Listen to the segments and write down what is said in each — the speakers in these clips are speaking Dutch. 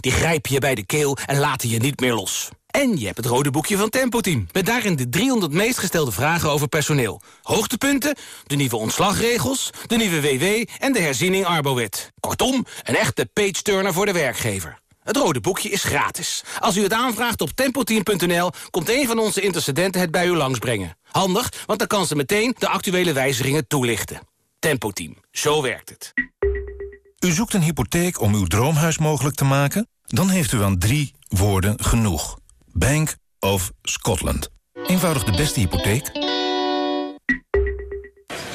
Die grijpen je bij de keel en laten je niet meer los. En je hebt het rode boekje van Tempo Team. Met daarin de 300 meest gestelde vragen over personeel. Hoogtepunten, de nieuwe ontslagregels, de nieuwe WW en de herziening Arbowet. Kortom, een echte page-turner voor de werkgever. Het rode boekje is gratis. Als u het aanvraagt op tempoteam.nl... komt een van onze intercedenten het bij u langsbrengen. Handig, want dan kan ze meteen de actuele wijzigingen toelichten. Tempoteam, zo werkt het. U zoekt een hypotheek om uw droomhuis mogelijk te maken? Dan heeft u aan drie woorden genoeg. Bank of Scotland. Eenvoudig de beste hypotheek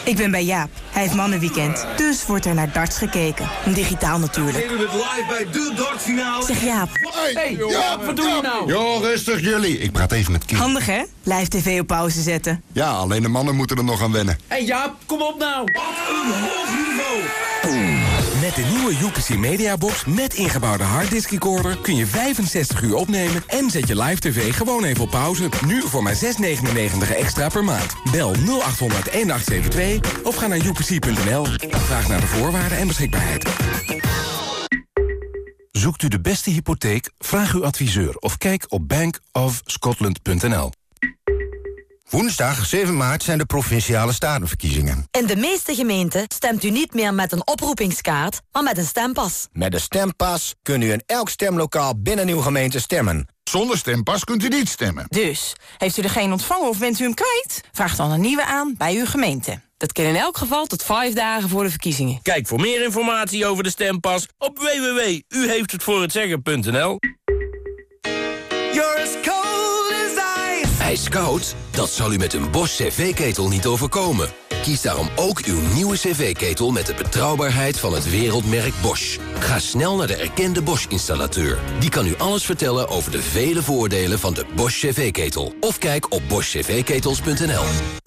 ik ben bij Jaap. Hij heeft mannenweekend. Dus wordt er naar darts gekeken. Digitaal natuurlijk. Spelen het live bij de dartfinale. Zeg Jaap. Hey, Jaap, wat doe je nou? Jo, rustig jullie. Ik praat even met Kim. Handig hè? Live tv op pauze zetten. Ja, alleen de mannen moeten er nog aan wennen. Hey Jaap, kom op nou. Wat een hoog niveau. Met de nieuwe UPC Mediabox met ingebouwde harddisk recorder... kun je 65 uur opnemen en zet je live tv gewoon even op pauze. Nu voor maar 6,99 extra per maand. Bel 0800 1872 of ga naar upc.nl. Vraag naar de voorwaarden en beschikbaarheid. Zoekt u de beste hypotheek? Vraag uw adviseur of kijk op bankofscotland.nl. Woensdag 7 maart zijn de Provinciale Statenverkiezingen. In de meeste gemeenten stemt u niet meer met een oproepingskaart, maar met een stempas. Met de stempas kunt u in elk stemlokaal binnen uw gemeente stemmen. Zonder stempas kunt u niet stemmen. Dus, heeft u er geen ontvangen of bent u hem kwijt? Vraag dan een nieuwe aan bij uw gemeente. Dat kan in elk geval tot vijf dagen voor de verkiezingen. Kijk voor meer informatie over de stempas op www.uheefthetvoorhetzeggen.nl IJskoud? Dat zal u met een Bosch cv-ketel niet overkomen. Kies daarom ook uw nieuwe cv-ketel met de betrouwbaarheid van het wereldmerk Bosch. Ga snel naar de erkende Bosch-installateur. Die kan u alles vertellen over de vele voordelen van de Bosch cv-ketel. Of kijk op boschcvketels.nl.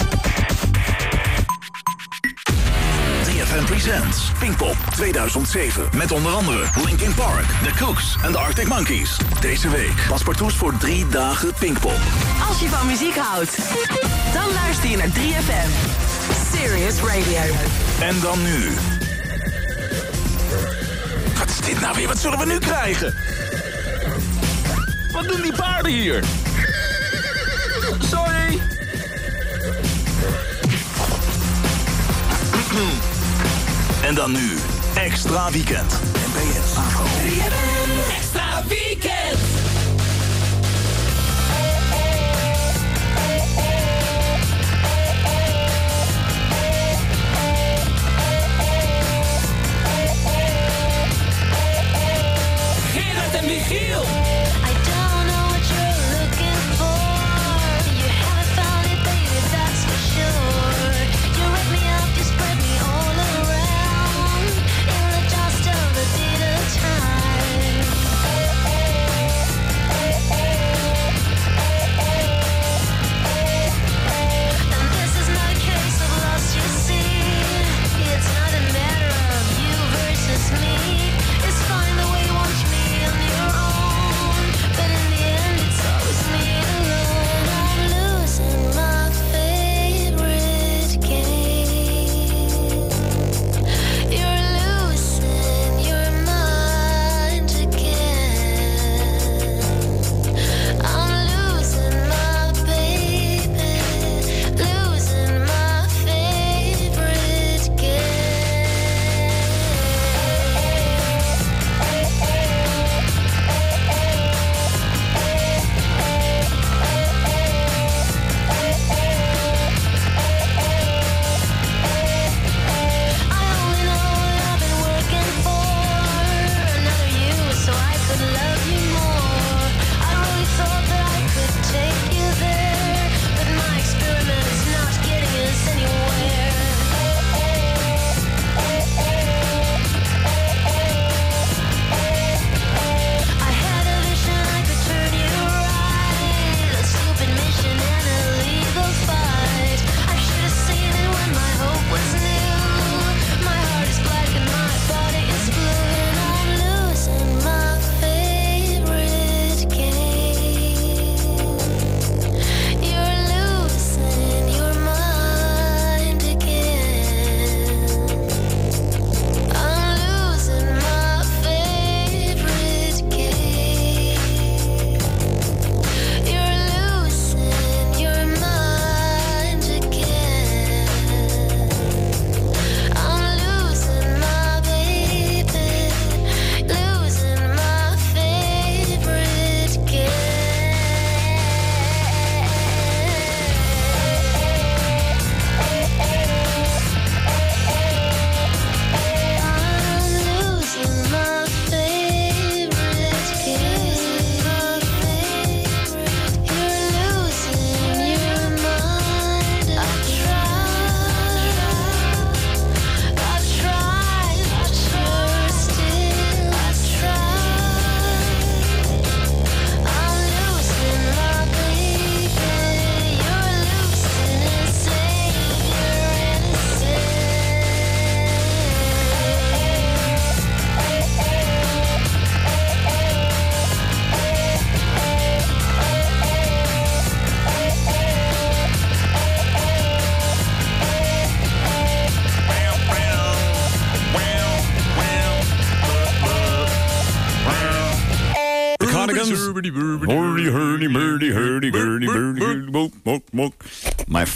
FM Presents Pinkpop 2007. Met onder andere Linkin Park, The Cooks en de Arctic Monkeys. Deze week paspartouts voor drie dagen Pinkpop. Als je van muziek houdt, dan luister je naar 3FM. Serious Radio. En dan nu. Wat is dit nou weer? Wat zullen we nu krijgen? Wat doen die paarden hier? Sorry. En dan nu, extra weekend. NPS. Extra weekend.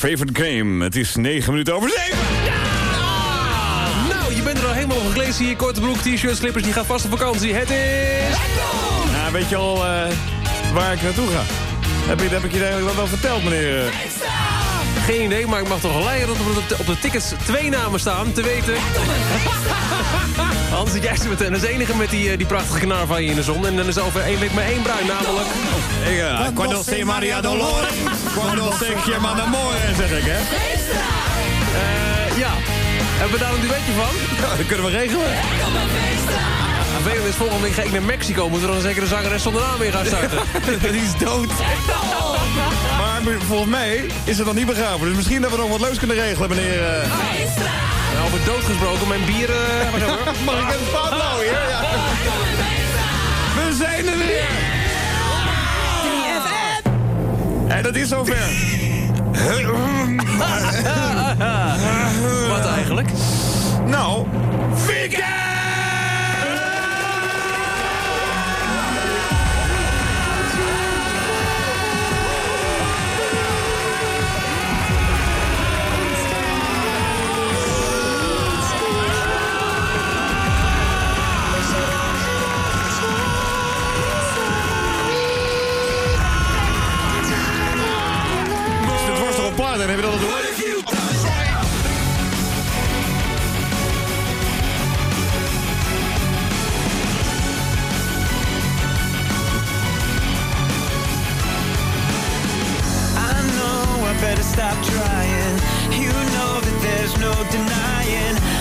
Favorite game. Het is 9 minuten over 7. Nou, je bent er al helemaal op gelezen hier. Korte broek, t-shirt, slippers, die gaat vast op vakantie. Het is... Nou, weet je al eh, waar ik naartoe ga? Heb, je, heb ik je eigenlijk wel, wel verteld, meneer? eh? Geen idee, maar ik mag toch leiden dat er op de, op de tickets twee namen staan. Te weten... Hans, jij is meteen als enige met die, eh, die prachtige knar van je in de zon. En dan is er over één week maar één bruin, namelijk... Ja, Cuando se Maria Dolores, cuando se llama amore, zeg ik, hè? Eh, ja. Hebben we daar een duetje van? Ja, dat kunnen we regelen. Vervelend is, volgende week ga ik naar Mexico. Moeten we dan zeker de zangeres zonder naam weer gaan starten. Die is dood. Maar volgens mij is het nog niet begraven. Dus misschien dat we nog wat leuks kunnen regelen, meneer... eh. Nou, over dood gesproken, mijn bier... eh. Mag ik een paard nou hier? Ja. We zijn er weer! En dat is zover. Wat eigenlijk? Nou, weekend! Was toch een paard, dan heb je dat al door? I know I better stop trying. You know that there's no denying.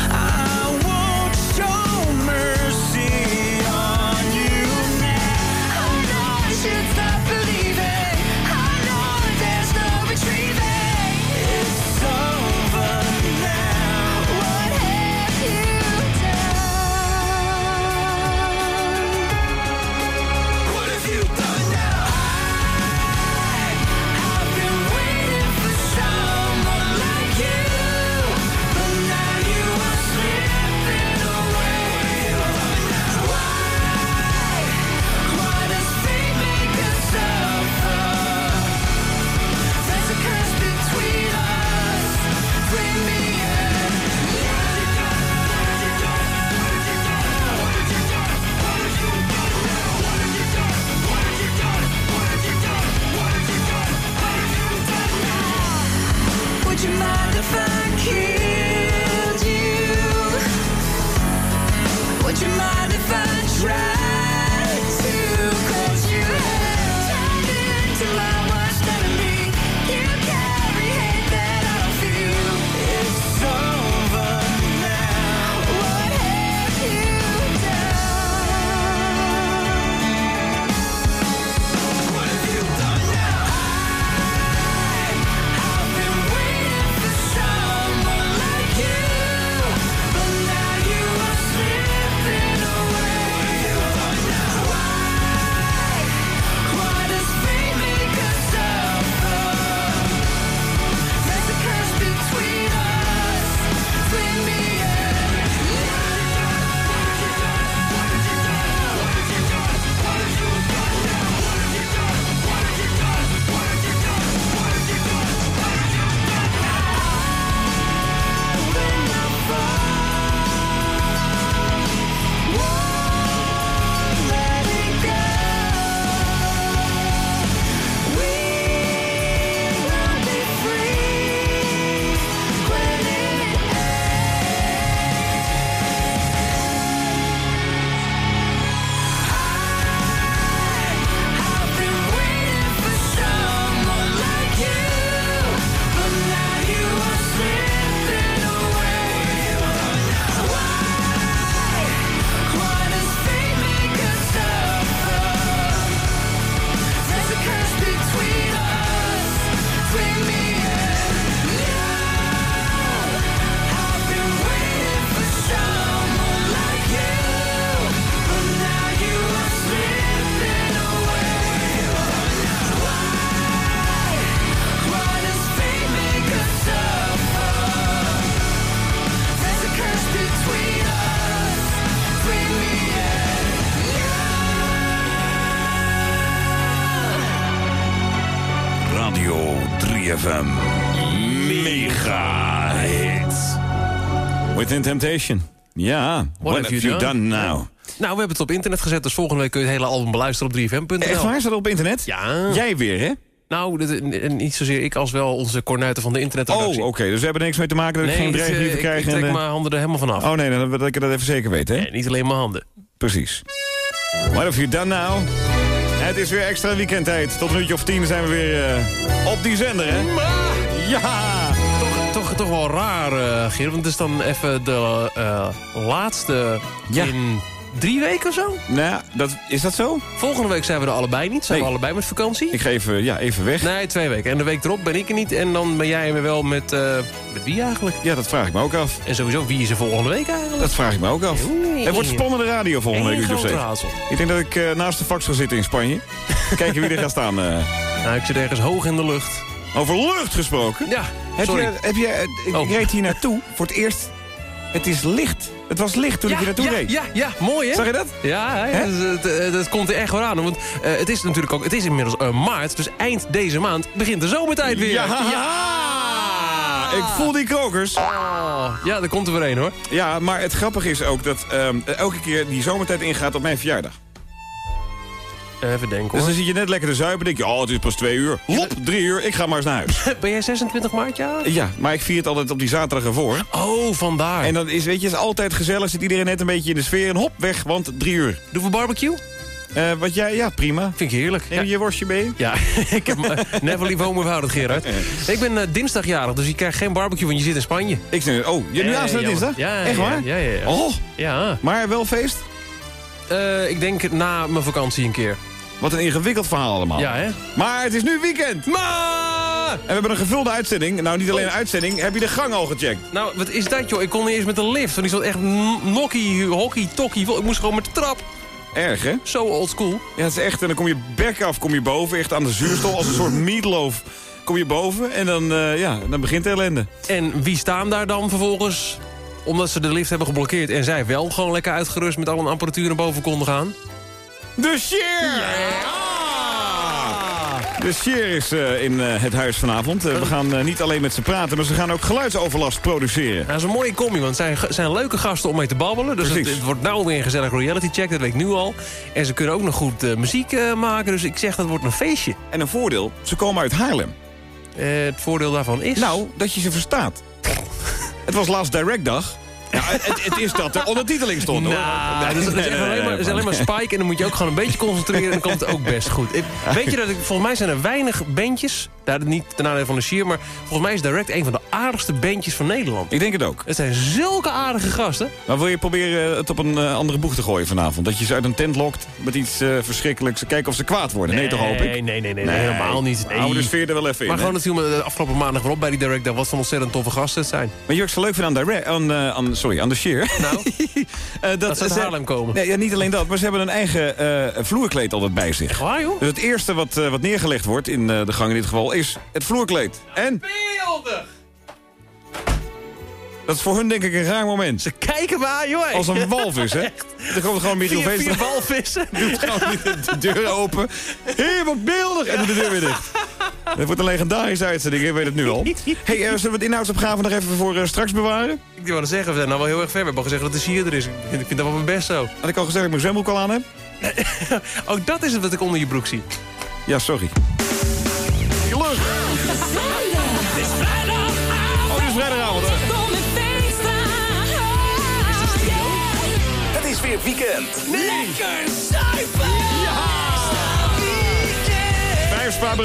Within Temptation. Ja, what, have you done, now? Nou, we hebben het op internet gezet, dus volgende week kun je het hele album beluisteren op 3fm.nl. Echt waar, staat dat op internet? Ja. Jij weer, hè? Nou, dit- niet zozeer ik als wel onze cornuiten van de internetredactie. Oh, oké. Dus we hebben niks mee te maken dat ik geen ik, eh, dreigbrieven ik, krijg. ik trek de- mijn handen er helemaal vanaf. Oh nee, dan wil ik dat even zeker weten, hè? Nee, niet alleen mijn handen. Precies. What have you done now? Het is weer extra weekendtijd. Tot een uurtje of tien zijn we weer eh, op die zender, hè? Ja! Toch, wel raar, Geert, want het is dan even de eh, laatste in drie weken of zo? Nou, ja, dat, is dat zo? Volgende week zijn we er allebei niet. Zijn Nee. we allebei met vakantie? Ik ga even, ja, even weg. Nee, twee weken. En de week erop ben ik er niet. En dan ben jij er wel met... eh, met wie eigenlijk? Ja, dat vraag ik me ook af. En sowieso, wie is er volgende week eigenlijk? Dat vraag ik me ook af. Het wordt spannende radio volgende Eén week, zeven. raadsel. Ik denk dat ik naast de fax ga zitten in Spanje. Kijken wie er gaat staan. eh. Nou, ik zit ergens hoog in de lucht. Over lucht gesproken. Ja, Heb sorry. je, heb je, eh, ik Oh. reed hier naartoe voor het eerst. Het is licht. Het was licht toen ik hier naartoe ja, reed. Ja, ja, mooi hè? Zag je dat? Ja? Hè? Dus, eh, dat komt er echt wel aan. Want eh, het is natuurlijk ook, het is inmiddels eh, maart, dus eind deze maand begint de zomertijd weer. Ja! Ik voel die krokers. Oh, ja, daar komt er weer een hoor. Ja, maar het grappige is ook dat ehm, elke keer die zomertijd ingaat op mijn verjaardag. Even denken Dus hoor. dan zit je net lekker te zuipen. denk je, oh, het is pas twee uur. Lop, drie uur, ik ga maar eens naar huis. Ben jij 26 maart, ja? Ja, maar ik vier het altijd op die zaterdag ervoor. Oh, vandaar. En dan is, weet je, het is altijd gezellig. Zit iedereen net een beetje in de sfeer. En hop, weg, want drie uur. Doen we barbecue? Eh, wat jij, ja, prima. Vind ik heerlijk. Neem Ja. je worstje mee? Ja, ik heb uh, never leave home without it, Gerard. Ik ben eh, dinsdagjarig, dus je krijgt geen barbecue, want je zit in Spanje. Ik zeg, oh, je nu aanstaande dinsdag? Ja, Echt ja, waar? Ja, ja, ja. Oh, Ja. maar wel feest? Eh, ik denk na mijn vakantie een keer. Wat een ingewikkeld verhaal allemaal. Ja, hè? Maar het is nu weekend. Maar... En we hebben een gevulde uitzending. Nou, niet alleen een uitzending. Heb je de gang al gecheckt? Nou, wat is dat, joh? Ik kon niet eens met een lift, want die zat echt nokkie, hockey, tokkie. Ik moest gewoon met de trap. Erg, hè? Zo old school. Ja, het is echt. En dan kom je bek af, kom je boven. Echt aan de zuurstof, als een soort meatloaf. Kom je boven en dan, eh, ja, dan begint de ellende. En wie staan daar dan vervolgens? Omdat ze de lift hebben geblokkeerd en zij wel gewoon lekker uitgerust met alle apparatuur naar boven konden gaan. De Sheer! De Sheer is eh, in eh, het huis vanavond. Eh, we gaan niet alleen met ze praten, maar ze gaan ook geluidsoverlast produceren. Dat is een mooie combi, want het zijn, zijn leuke gasten om mee te babbelen. Dus het, wordt nou weer een gezellig reality check, dat weet ik nu al. En ze kunnen ook nog goed muziek maken, dus ik zeg dat wordt een feestje. En een voordeel, ze komen uit Haarlem. Het voordeel daarvan is... Nou, dat je ze verstaat. het was laatst direct dag. Ja, het, het is dat er ondertiteling stond, hoor. Nou, dat is, dat is echt alleen, maar, is alleen maar spike en dan moet je ook gewoon een beetje concentreren en dan komt het ook best goed. Ik- weet je dat ik, volgens mij zijn er weinig bandjes, daar niet ten nadele van de Sheer, maar volgens mij is Direct een van de aardigste bandjes van Nederland. Ik denk het ook. Het zijn zulke aardige gasten. Maar wil je proberen het op een eh, andere boeg te gooien vanavond? Dat je ze uit een tent lokt met iets eh, verschrikkelijks. Kijken of ze kwaad worden. Nee, toch hoop ik? Nee, nee, nee, nee, nee, helemaal niet. Nee. Houden de sfeer er wel even in. Maar gewoon dat viel me de afgelopen maandag wel op bij die Direct dat wat van ontzettend toffe gasten het zijn. Maar ook zo leuk vindt aan, direct, aan, eh, aan, sorry, aan de sheer. Nou, Eh, dat ze uit Haarlem komen. Nee, ja, niet alleen dat, maar ze hebben een eigen eh, vloerkleed altijd bij zich. Echt waar, joh? Dus het eerste wat, eh, wat neergelegd wordt in eh, de gang in dit geval is het vloerkleed. En Beeldig! dat is voor hun denk ik een raar moment. Ze kijken me aan, joh. Als een walvis, hè? Er komt gewoon Michiel Vier, vier walvissen. Doet gewoon niet de deur open. Wat beeldig! En doet de deur weer dicht. Dat wordt een legendarische uitzending, ik weet het nu al. hey, eh, zullen we het inhoudsopgave nog even voor eh, straks bewaren? Ik wilde zeggen, we zijn nou wel heel erg ver. We hebben al gezegd dat de Sheer er is. Ik vind, ik vind dat wel mijn best zo. Had ik al gezegd dat ik mijn zwembroek al aan heb? Ook dat is het wat ik onder je broek zie. Ja, sorry. Het is vrijdagavond. Oh, het is vrijdagavond, hè? Het is weer weekend. Lekker zuipen. Vijf spa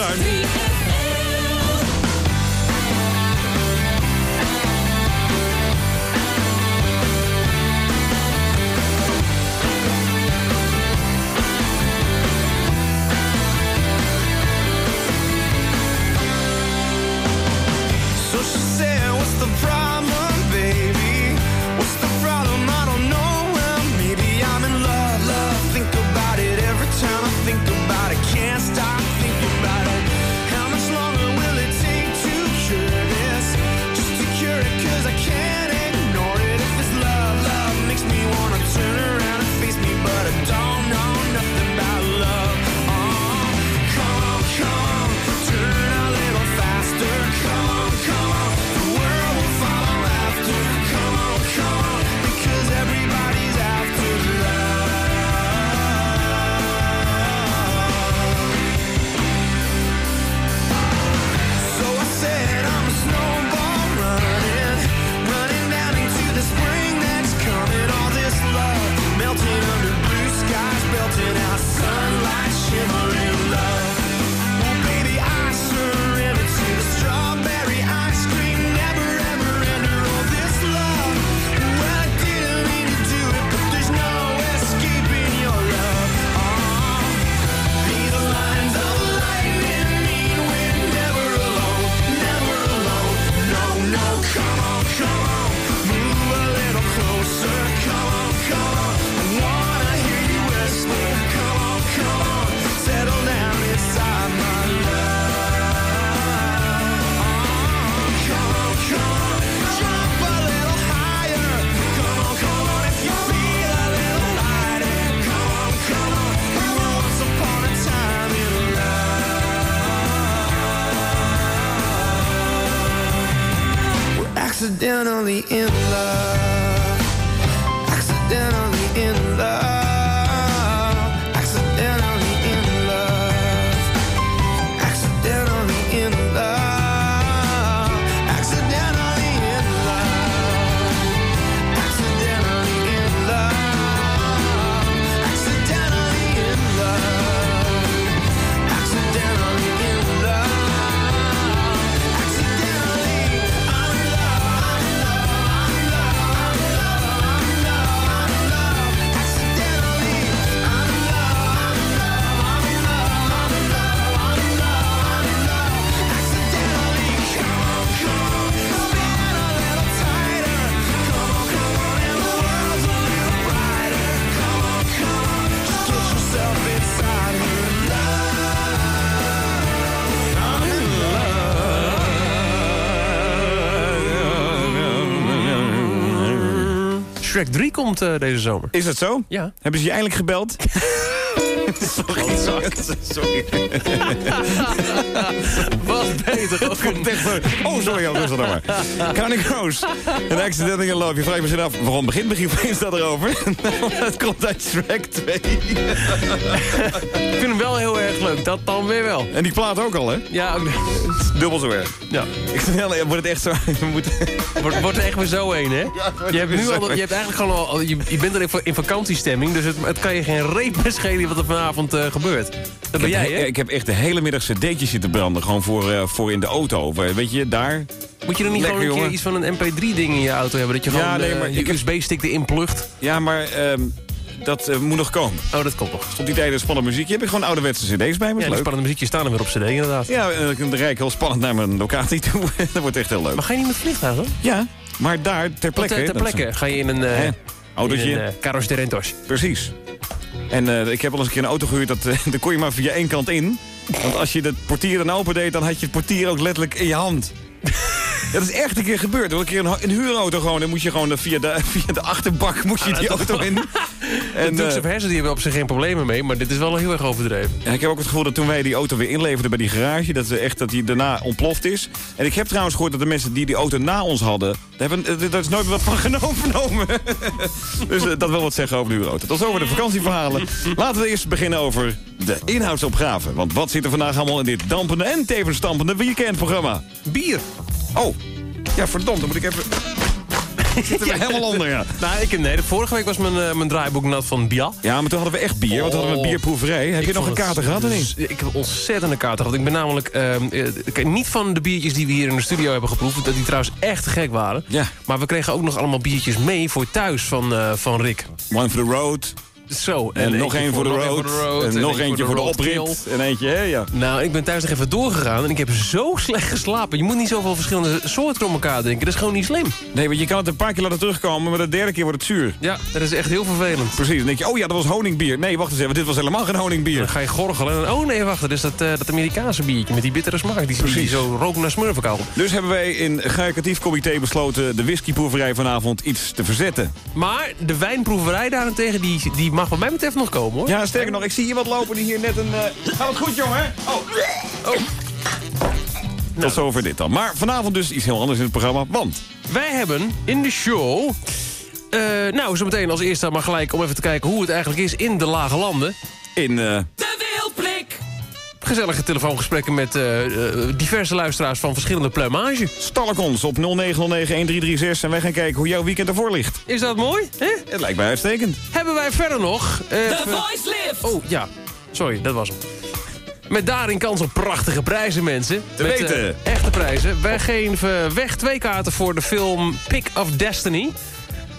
Accidentally in love. Shrek 3 komt eh, deze zomer. Is dat zo? Ja. Hebben ze je eindelijk gebeld? sorry, sorry. sorry. Wat beter. Het komt echt. Oh, sorry, ja, rustig dan maar. Counting Crows. Een accident in love. Je vraagt je misschien af, waarom begint Michiel opeens dat erover? Nou, Het komt uit Shrek 2. Ik vind hem wel heel erg leuk, dat dan weer wel. En die plaat ook al, hè? Ja, ook- Dubbel zo erg. ja. Ik vind wel, wordt het echt zo... We moeten... Wordt, wordt er echt weer zo een, hè? wordt je, hebt nu al, je hebt eigenlijk gewoon al... Je, je bent er in, in vakantiestemming, dus het, het kan je geen reet meer schelen wat er vanavond eh, gebeurt. Dat ben ik, jij, heb, hè? ik heb echt de hele middag cd'tjes zitten branden. Gewoon voor, eh, voor in de auto. Weet je, daar... Moet je er niet Lekker, gewoon een keer iets van een mp3-ding in je auto hebben? Dat je Ja, gewoon nee, eh, maar je USB-stick erin plugt? Ja, maar ehm, dat eh, moet nog komen. Oh, dat komt nog. Stond die tijdens spannende muziek. Heb ik gewoon ouderwetse cd's bij me. Ja, is spannende muziekjes staan er weer op cd, inderdaad. Ja, en dan rijd ik heel spannend naar mijn locatie toe. dat wordt echt heel leuk. Maar ga je niet met vliegtuig, dan? Ja, maar daar ter plekke... eh, ter is plekke ga je in een... eh Hè? Autootje. In een, eh, Carros de Rentos. Precies. En eh, ik heb al eens een keer een auto gehuurd, dat, daar kon je maar via één kant in. Want als je het portier dan open deed, dan had je het portier ook letterlijk in je hand. Dat is echt een keer gebeurd. Een keer een, een huurauto gewoon, dan moest je gewoon via de, via de achterbak moest je die auto in. En Dukes eh, of die hebben op zich geen problemen mee, maar dit is wel heel erg overdreven. Ik heb ook het gevoel dat toen wij die auto weer inleverden bij die garage... dat, ze echt, dat die daarna ontploft is. En ik heb trouwens gehoord dat de mensen die die auto na ons hadden... daar, hebben, eh, daar is nooit meer wat van genomen. dus eh, dat wil wat zeggen over de huurauto. Tot over de vakantieverhalen. Laten we eerst beginnen over de inhoudsopgave. Want wat zit er vandaag allemaal in dit dampende en tevens stampende weekendprogramma? Bier. Oh, ja verdomd, dan moet ik even... Ik zit er helemaal onder, ja. Nou, ik, nee, de vorige week was mijn, eh, mijn draaiboek nat van Bia. Ja, maar toen hadden we echt bier, want toen hadden we een bierproeverij. Heb je nog een kater gehad of niet? Ik heb ontzettende kater gehad. Ik ben namelijk ehm, eh, niet van de biertjes die we hier in de studio hebben geproefd... dat die trouwens echt gek waren. Ja. Maar we kregen ook nog allemaal biertjes mee voor thuis van, eh, van Rick. One for the road. Zo. En, nog één voor de road. En nog eentje voor de oprit. En eentje, hè, ja. Nou, ik ben thuis nog even doorgegaan en ik heb zo slecht geslapen. Je moet niet zoveel verschillende soorten door elkaar drinken. Dat is gewoon niet slim. Nee, want je kan het een paar keer laten terugkomen, maar de derde keer wordt het zuur. Ja, dat is echt heel vervelend. Precies, dan denk je, oh ja, dat was honingbier. Nee, wacht eens even, dit was helemaal geen honingbier. Dan ga je gorgelen en oh nee, wacht, dat is dat, eh, dat Amerikaanse biertje met die bittere smaak. Die, die Precies. zo roken naar smurfenkool. Dus hebben wij in Garicatief Comité besloten de whiskyproeverij vanavond iets te verzetten. Maar de wijnproeverij daarentegen, die, die mag wat mij betreft nog komen hoor. Ja, sterker nog, ik zie hier wat lopen die hier net een... eh Gaat het goed, jongen? Oh. oh. Tot zover dit dan. Maar vanavond dus iets heel anders in het programma, want... Wij hebben in de show... eh, nou, zometeen als eerste maar gelijk om even te kijken hoe het eigenlijk is in de lage landen. In... eh, De. Gezellige telefoongesprekken met eh, eh, diverse luisteraars van verschillende pluimage. Stalk ons op 0909-1336 en wij gaan kijken hoe jouw weekend ervoor ligt. Is dat mooi? Hè? Het lijkt mij uitstekend. Hebben wij verder nog... eh, The Voice Lift. Oh, ja. Sorry, dat was hem. Met daarin kans op prachtige prijzen, mensen. Te Met, weten. echte prijzen. Wij geven weg twee kaarten voor de film Pick of Destiny.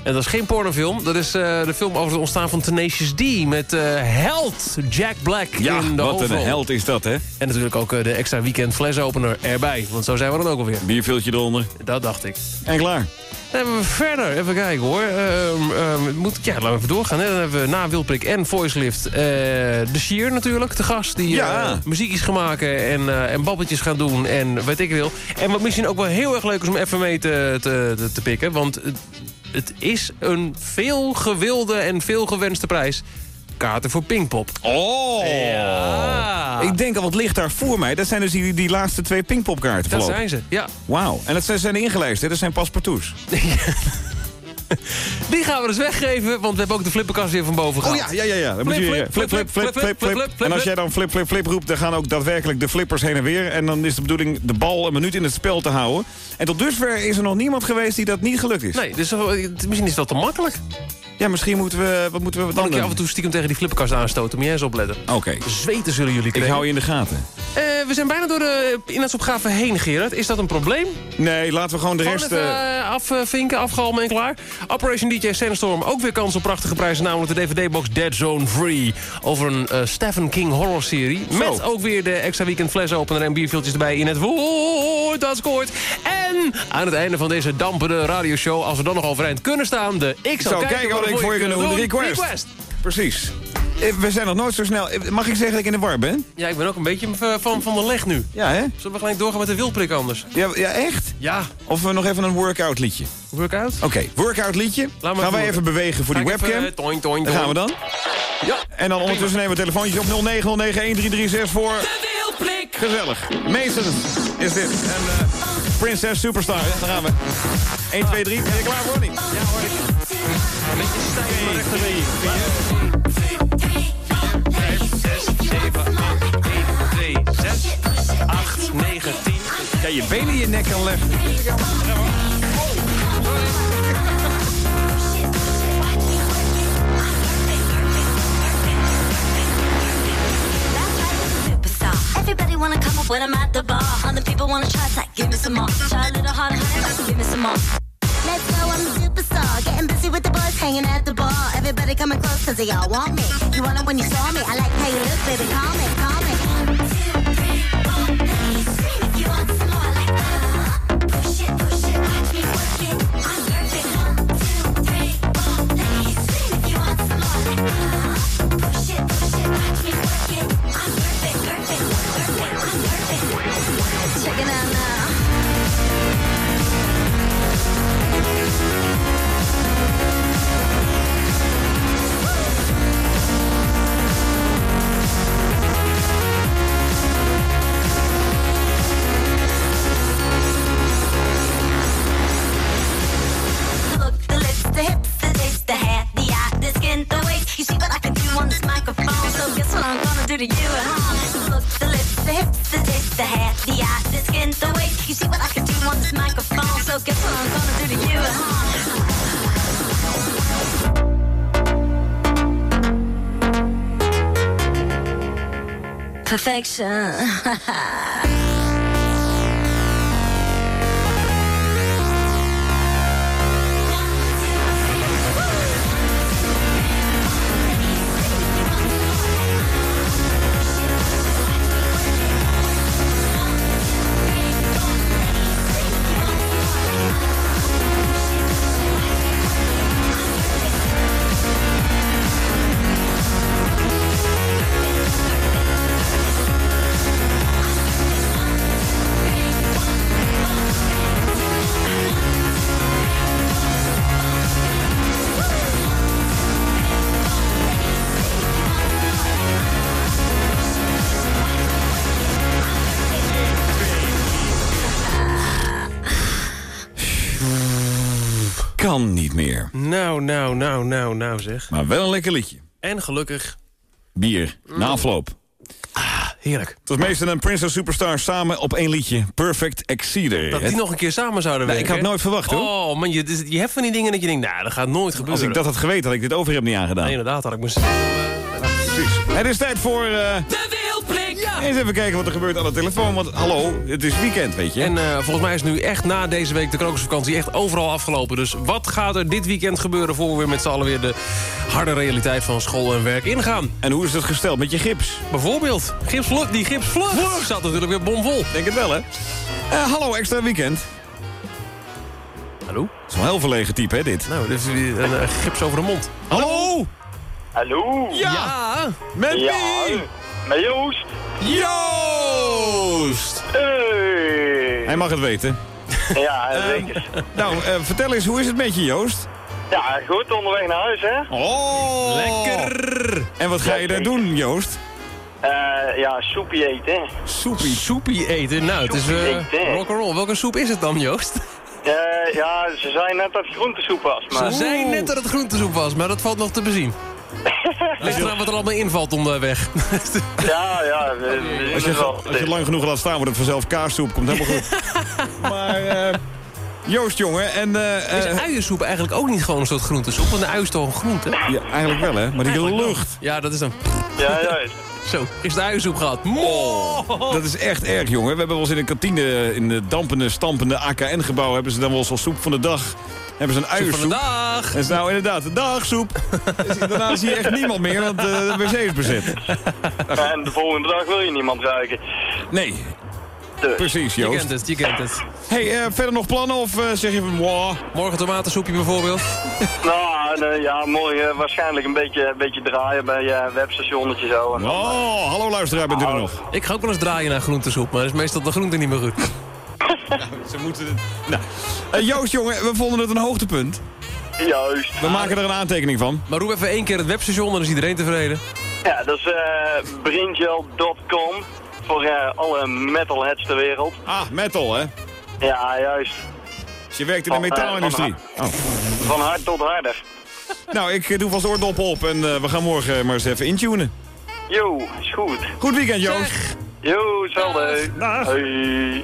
En dat is geen pornofilm. Dat is eh, de film over het ontstaan van Tenacious D... met eh held Jack Black Ja, in de wat een held is dat, hè? En natuurlijk ook eh, de extra weekend flesopener erbij. Want zo zijn we dan ook alweer. Bierviltje eronder. Dat dacht ik. En klaar. Dan hebben we verder, even kijken hoor. Ehm, ehm, moet, ja, laten we even doorgaan. Hè. Dan hebben we na Wildprik en Voicelift uh, de Sheer natuurlijk, de gast. Die Ja. eh, muziekjes gaan maken en, en babbeltjes gaan doen en weet ik veel. En wat misschien ook wel heel erg leuk is om even mee te, te, te, te pikken. Want het, is een veel gewilde en veel gewenste prijs. Kaarten voor Pinkpop. Oh! Ja. Ik denk al, wat ligt daar voor mij? Dat zijn dus die, die laatste twee Pinkpopkaarten. Dat zijn ze, ja. Wauw. En dat zijn, zijn ingelijst, hè? Dat zijn paspartouts. Die gaan we dus weggeven, want we hebben ook de flipperkast weer van boven Oh gehaald. ja, ja, ja. ja. Dan moet je weer flip, flip, flip, flip, flip. En als jij dan flip, flip, flip roept, dan gaan ook daadwerkelijk de flippers heen en weer. En dan is de bedoeling de bal een minuut in het spel te houden. En tot dusver is er nog niemand geweest die dat niet gelukt is. Nee, dus eh, misschien is dat te makkelijk. Ja, misschien moeten we... Wat moeten we Dan af en toe stiekem tegen die flipperkast aanstoten. Moet jij eens opletten. Oké. Zweten zullen jullie Ik krijgen. hou je in de gaten. Eh, we zijn bijna door de inhoudsopgave heen, Gerard. Is dat een probleem? Nee, laten we gewoon de Gewoon rest... even eh, afvinken, afgalmen en klaar. Operation DJ Sandstorm ook weer kans op prachtige prijzen. Namelijk de DVD-box Dead Zone Free. Over een eh, Stephen King horror serie. Met ook weer de extra weekend fles opener en bierviltjes erbij in het woord dat scoort. En aan het einde van deze dampende radioshow, als we dan nog overeind kunnen staan... de Ik Zal kijken ik voor je kan doen. Request. Precies. Eh, We zijn nog nooit zo snel... eh, Mag ik zeggen dat ik in de war ben? Ja, ik ben ook een beetje eh, van, van de leg nu. Ja, hè? Zullen we gelijk doorgaan met de wildprik anders? Ja, ja echt? Ja. Of we nog even een workout liedje? Workout? Oké, workout liedje. Laat maar Gaan wij even bewegen voor die Ga webcam. even, toing, toing, Daar gaan we dan. Ja. En dan ondertussen nemen we telefoontjes op 09091336 voor... Gezellig. Mason is dit. En eh Princess Superstar. Ja, daar gaan we. 1, 2, 3. Ben je klaar voor niet? Ja hoor. Beetje stijf maar rechter mee. 5, 6, 7, 8, 1, 2, 6, 8, 9, 10. Ja, je benen je nek superstar. Everybody wanna come up when I'm at the bar. Other people wanna try like, give me some more. Try a little harder, honey, give me some more. Superstar. Getting busy with the boys, hanging at the bar. Everybody coming close, cause they all want me. You want it when you saw me. I like how you look, baby, call me, call me. connection. Kan niet meer. Nou, nou, nou, nou, nou zeg. Maar wel een lekker liedje. En gelukkig, Bier. Na afloop. heerlijk. Het was meestal een Princess Superstar samen op één liedje. Perfect Exceeder. Dat die nog een keer samen zouden werken. ik had nooit verwacht, hoor. Oh man, je, je hebt van die dingen dat je denkt, nou, dat gaat nooit gebeuren. Als ik dat had geweten, had ik dit over heb niet aangedaan. Nee, inderdaad, had ik misschien... Precies. Het is tijd voor... eh, Eens even kijken wat er gebeurt aan de telefoon. Want hallo, het is weekend, weet je. En eh, volgens mij is nu echt na deze week de krokusvakantie echt overal afgelopen. Dus wat gaat er dit weekend gebeuren voor we weer met z'n allen weer de harde realiteit van school en werk ingaan? En hoe is het gesteld met je gips? Bijvoorbeeld, gipsvlug, die gipsvlug zat natuurlijk weer bomvol. Denk het wel, hè? Eh, hallo, extra weekend. Hallo? Het is wel een heel verlegen type, hè, dit. Nou, dit is een gips over de mond. Hallo? Hallo? Ja! Met Ja, wie? Met Joost. Joost! Hey. Hij mag het weten. Ja, zeker. Nou, eh, vertel eens, hoe is het met je, Joost? Ja, goed, onderweg naar huis, hè? Oh! Lekker! En wat ga je daar doen, Joost? Eh, ja, soepie eten. Soepie. Soepie eten. Nou, het is Soepie eh eten. rock'n'roll. Welke soep is het dan, Joost? Eh, ja, ze zei net dat het groentesoep was, maar... Ze zei net dat het groentesoep was, maar dat valt nog te bezien. Ligt eraan wat er allemaal invalt onderweg. Ja, ja, we, Als het je, wel. als je lang genoeg laat staan, wordt het vanzelf kaassoep. Komt helemaal goed. maar, eh, Joost, jongen, en... eh, Is eh, uiensoep eigenlijk ook niet gewoon een soort groentesoep? Want een ui is toch een groente? ja, eigenlijk wel, hè? Maar die Eigenlijk wel. lucht. Ja, dat is dan... Ja, juist. Zo, is de uiensoep gehad. Mo! Dat is echt erg, jongen. We hebben wel eens in een kantine, in het dampende, stampende AKN-gebouw... hebben ze dan wel eens als soep van de dag... hebben ze een uiersoep. dag! En is nou inderdaad de dagsoep. Dus daarna zie je echt niemand meer, want eh, de wc is bezet. En de volgende dag wil je niemand ruiken. Nee, Dus. precies, Je Joost. kent het, je kent het. hey, eh, verder nog plannen of eh, zeg je van... Wow, Morgen tomatensoepje bijvoorbeeld. Nou, eh, ja, morgen waarschijnlijk een beetje, een beetje draaien bij je webstationnetje zo. En dan, Oh, hallo luisteraar, bent u er nog? Ik ga ook wel eens draaien naar groentesoep, maar dat is meestal de groente niet meer goed. Ze moeten... Nou, eh, Joost, jongen, we vonden het een hoogtepunt. Juist. We maken er een aantekening van. Maar roep even één keer het webstation, dan is iedereen tevreden. Ja, dat is eh bringel.com voor eh, alle metalheads ter wereld. Ah, metal, hè? Ja, juist. Dus je werkt in de Van, metaalindustrie. van Oh. Van hard tot harder. Nou, ik doe vast oordoppen op en eh, we gaan morgen maar eens even intunen. Yo, is goed. Goed weekend, Joost. Yo, hetzelfde. Dag. Hey.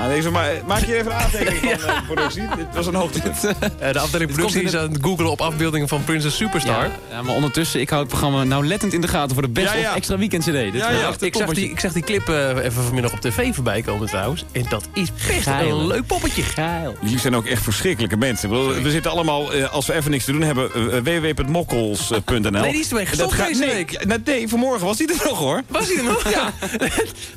Ja, deze ma maak je even een aantekening van eh, de productie. Dit was een hoogtepunt. Eh, de afdeling productie is aan het googelen op afbeeldingen van Princess Superstar. Ja, ja, maar ondertussen, ik hou het programma nauwlettend in de gaten voor de best Ja, ja. of extra weekend CD. Dit is Ja, wel ja. echt een Ik zag, die, ik zag die clip eh, even vanmiddag op tv voorbij komen trouwens. En dat is best Geil. een leuk poppetje. Geil. Jullie zijn ook echt verschrikkelijke mensen. We zitten allemaal, eh, als we even niks te doen hebben, eh, www.mokkels.nl. Nee, die is gestopt gaat- deze nee, week. ja, Nee, vanmorgen was die er nog hoor. Was hij er nog? Ja.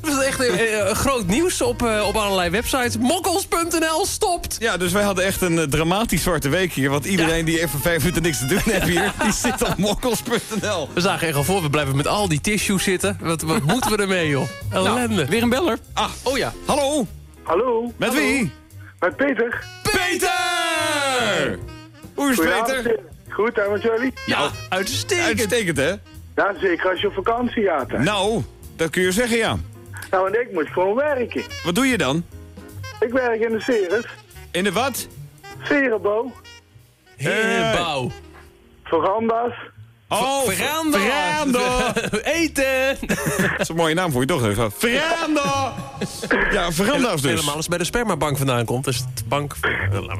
dat was echt eh, eh, groot nieuws op, eh, op allerlei websites. Mokkels.nl stopt! Ja, dus wij hadden echt een eh, dramatisch zwarte week hier. Want iedereen die even vijf minuten niks te doen heeft hier, die zit op mokkels.nl. We zagen echt al voor, we blijven met al die tissues zitten. Wat, wat moeten we ermee, joh? Ellende. Weer een beller. Ah, oh ja. hallo. Hallo. Met wie? Met Peter. Peter! Hoe is het, Peter? Goed, en met jullie? Ja, uitstekend. Uitstekend, hè? Ja, zeker als je op vakantie gaat. hè. Nou, dat kun je zeggen, ja. Nou, en ik moet gewoon werken. Wat doe je dan? Ik werk in de Ceres. In de wat? Cerebouw. Herenbouw. Veranda's. Oh, Veranda. Veranda. Eten. Dat is een mooie naam voor je dochter. Veranda. Ja, veranda's dus. Helemaal als bij de spermabank vandaan komt. Dus het bank...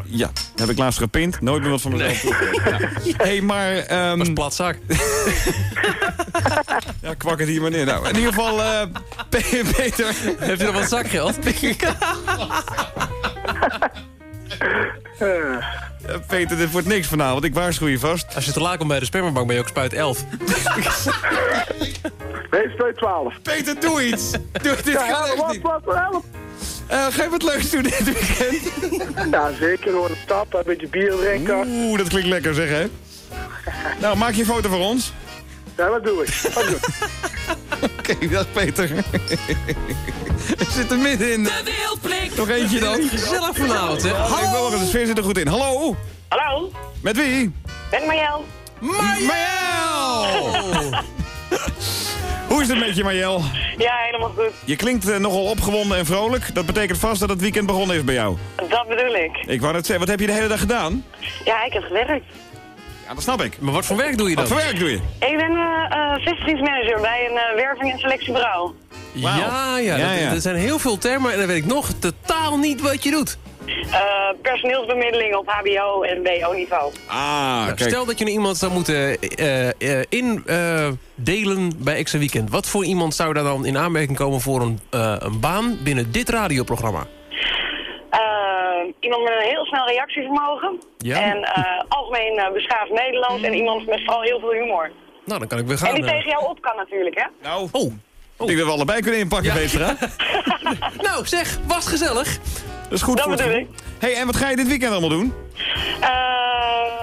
Ja, heb ik laatst gepint. Nooit meer wat van mezelf. Ja. hey, maar... Dat is platzak. ja, kwak het hier maar neer. Nou, in ieder geval, Pe- Peter. Heeft u nog wat zakgeld? Eh, Peter, dit wordt niks vanavond. Ik waarschuw je vast. Als je te laat komt bij de spermabank ben je ook spuit 11. Nee, spuit 12. Peter, doe iets. Doe, dit Ja, gaat echt wat, niet. wat, help. Eh, ga je wat leuks doen dit weekend? Ja, zeker. Gewoon een stap, een beetje bier drinken. Oeh, dat klinkt lekker zeg, hè? Nou, maak je een foto voor ons. Ja, dat doe ik. Dat doe ik. Oké, dag Peter. We zitten middenin. De wildblik. Nog eentje dan. Gezellig vanavond, hè? Ik wil wel, de sfeer zit er goed in. Hallo, Hallo, met wie? ben Marjel. Marjel! Hoe is het met je, Marjel? Ja, helemaal goed. Je klinkt eh, nogal opgewonden en vrolijk. Dat betekent vast dat het weekend begonnen is bij jou. Dat bedoel ik. Ik wou net zeggen, wat heb je de hele dag gedaan? Ja, ik heb gewerkt. Ja, dat snap ik. Maar wat voor werk doe je dan? Wat voor werk doe je? Ik ben eh eh vestigingsmanager bij een eh, werving- en selectiebureau. Ja, ja, Ja, dat- ja. er zijn heel veel termen en dan weet ik nog totaal niet wat je doet. Eh, personeelsbemiddeling op hbo- en bo-niveau. Ah, Nou, kijk. Stel dat je nu iemand zou moeten eh, eh, indelen bij Extra Weekend. Wat voor iemand zou daar dan in aanmerking komen voor een, eh, een baan binnen dit radioprogramma? Iemand met een heel snel reactievermogen. Ja. En eh, algemeen eh, beschaafd Nederlands. En iemand met vooral heel veel humor. Nou, dan kan ik weer gaan. en die eh. tegen jou op kan natuurlijk, hè? Nou, Oh, ik denk dat we allebei kunnen inpakken, Ja. Petra. nou zeg, was gezellig. Dat is goed Dat voor bedoel gevoel. hey, en wat ga je dit weekend allemaal doen?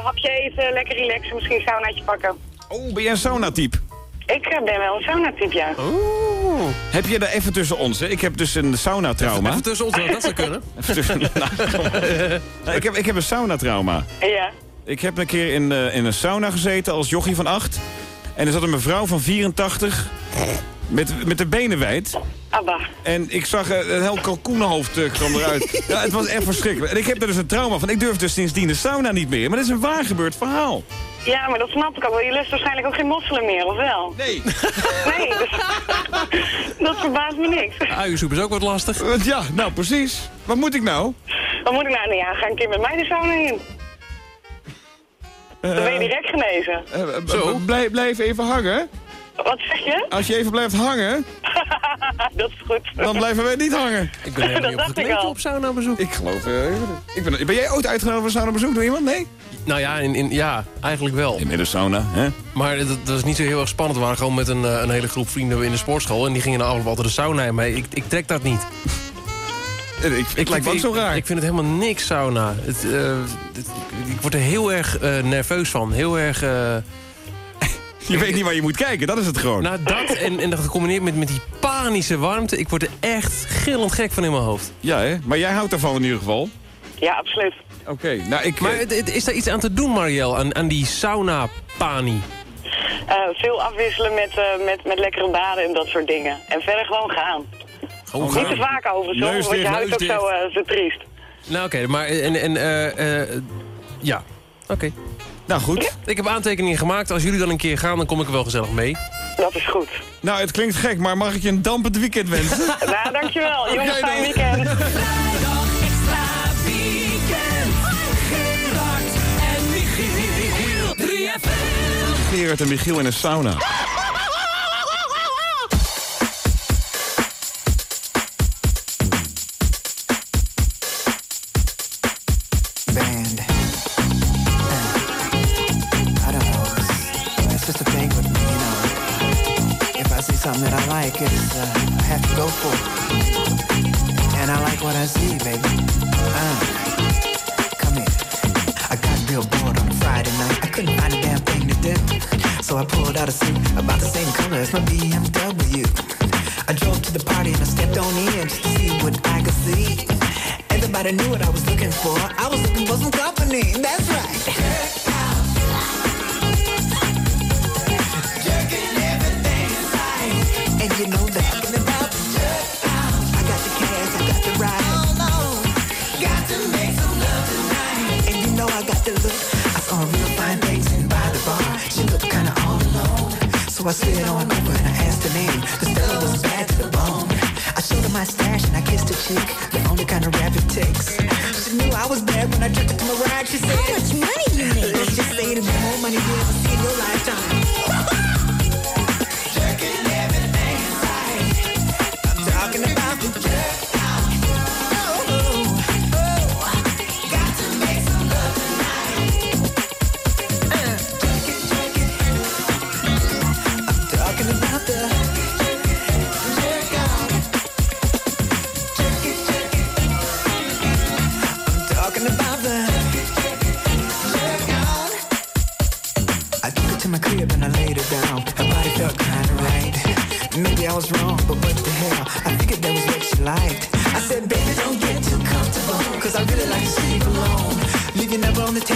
Hapje eten, lekker relaxen, misschien een saunaatje pakken. Oh, ben je een sauna-type? Ik eh, ben wel een sauna-type, ja. Oeh. Heb je daar even tussen ons, hè? Ik heb dus een sauna-trauma. Even tussen ons, dat zou kunnen. Even tussen... nou. Nou, ik, heb, ik heb een sauna-trauma. Ja. Ik heb een keer in, eh, in een sauna gezeten als jochie van 8. En er zat een mevrouw van 84. Met, met de benen wijd. Abba. En ik zag eh, een heel kalkoenenhoofd eh, kwam eruit. ja, het was echt verschrikkelijk. En ik heb er dus een trauma van. Ik durf dus sindsdien de sauna niet meer. Maar dat is een waar gebeurd verhaal. Ja, maar dat snap ik ook wel. Je lust waarschijnlijk ook geen mosselen meer, of wel? Nee. nee, dus... dat verbaast me niks. Uiensoep is ook wat lastig. Want ja, nou precies. Wat moet ik nou? Wat moet ik nou? Nou ja, ga een keer met mij de sauna in. Dan ben je direct genezen. Zo. Blijf, blijf even hangen. Wat zeg je? Als je even blijft hangen, dat is goed. dan blijven wij niet hangen. Ik ben helemaal Dat niet dacht ik opgekleed al. op sauna bezoek. Ik geloof... eh, ik ben, ben jij ooit uitgenodigd voor sauna bezoek door iemand? Nee? Nou ja, in, in, ja, eigenlijk wel. In de sauna, hè? Maar dat, dat was niet zo heel erg spannend. We waren gewoon met een, eh, een hele groep vrienden in de sportschool. En die gingen na afloop altijd de sauna in mee. Ik, ik trek dat niet. Ik, ik, ik lijkt ook zo raar. Ik vind het helemaal niks sauna. Het, eh, het- ik word er heel erg eh, nerveus van. Heel erg... eh, Je weet niet waar je moet kijken, dat is het gewoon. nou, dat en, en dat gecombineerd met, met die panische warmte. Ik word er echt gillend gek van in mijn hoofd. Ja, hè? Maar jij houdt daarvan in ieder geval. Ja, absoluut. Oké, nou ik... Maar het- het- is daar iets aan te doen, Marielle? Aan, aan die sauna-panie? Eh, veel afwisselen met, eh, met, met lekkere baden en dat soort dingen. En verder gewoon gaan. Gewoon Niet te vaak over, zo, want je neus ook zo, eh, zo triest. Nou, oké, maar... En, en, eh, eh, ja, oké. Nou, goed. Ik heb aantekeningen gemaakt. Als jullie dan een keer gaan, dan kom ik er wel gezellig mee. Dat is goed. Nou, het klinkt gek, maar mag ik je een dampend weekend wensen? nou, dankjewel. Jongens, Oké, fijn dan. weekend. extra weekend. Gerard en Michiel. 3FM. Gerard en Michiel in een sauna. Uh, I have to go for it. And I like what I see, baby. Uh, come here. I got real bored on a Friday night. I couldn't find a damn thing to do. So I pulled out a suit about the same color as my BMW. I drove to the party and I stepped on in just to see what I could see. Everybody knew what I was looking for. I was looking for some company. That's right. And you know that. Talking about I got the cash, I got the ride. Got to make some love tonight. And you know I got the look. I saw a real fine thing sitting by the bar. She looked kinda all alone. So I slid on over and I asked her name. The Stella was bad to the bone. I showed her my stash and I kissed her cheek. The only kind of rap it takes. She knew I was bad when I dripped into my rag. She said, How much money you make? Let's just say it's more money you ever see in your lifetime. Talking about the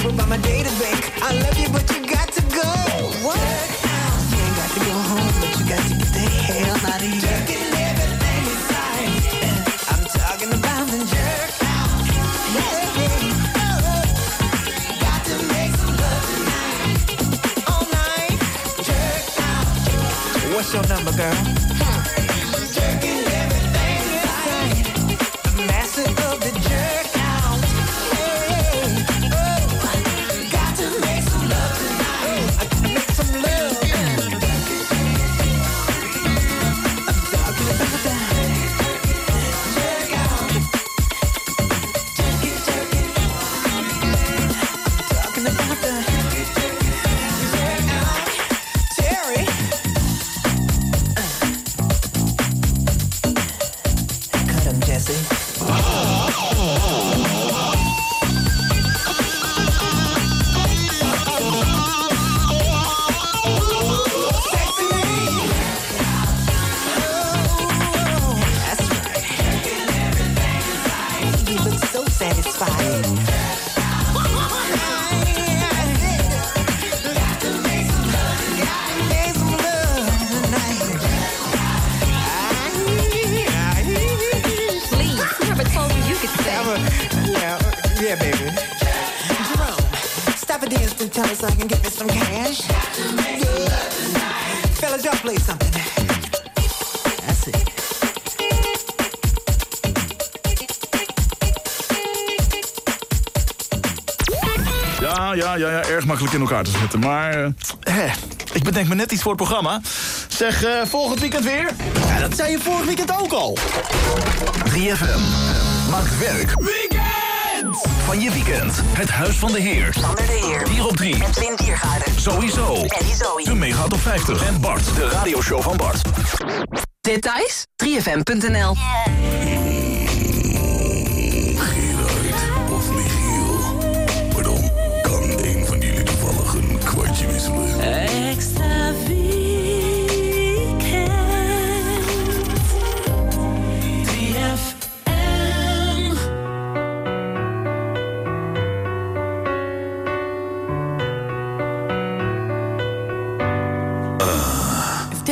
by my. I love you, but you got to go. You ain't got to go home, but you got to get the hell out of here. Everything inside. I'm talking about the jerk out. Yeah, yeah. Got to make some love tonight. All night. Jerk out. What's your number, girl? makkelijk in elkaar te zetten. Maar eh, ik bedenk me net iets voor het programma. Zeg, eh, volgend weekend weer? Ja, dat zei je vorig weekend ook al. 3FM. maakt werk. Weekend! Van je weekend. Het Huis van de Heer. Van de Heer. Hier op 3. En Twin Diergaarden. Sowieso. En Zoe. De Mega Top 50. En Bart. De radioshow van Bart. Details? 3FM.nl.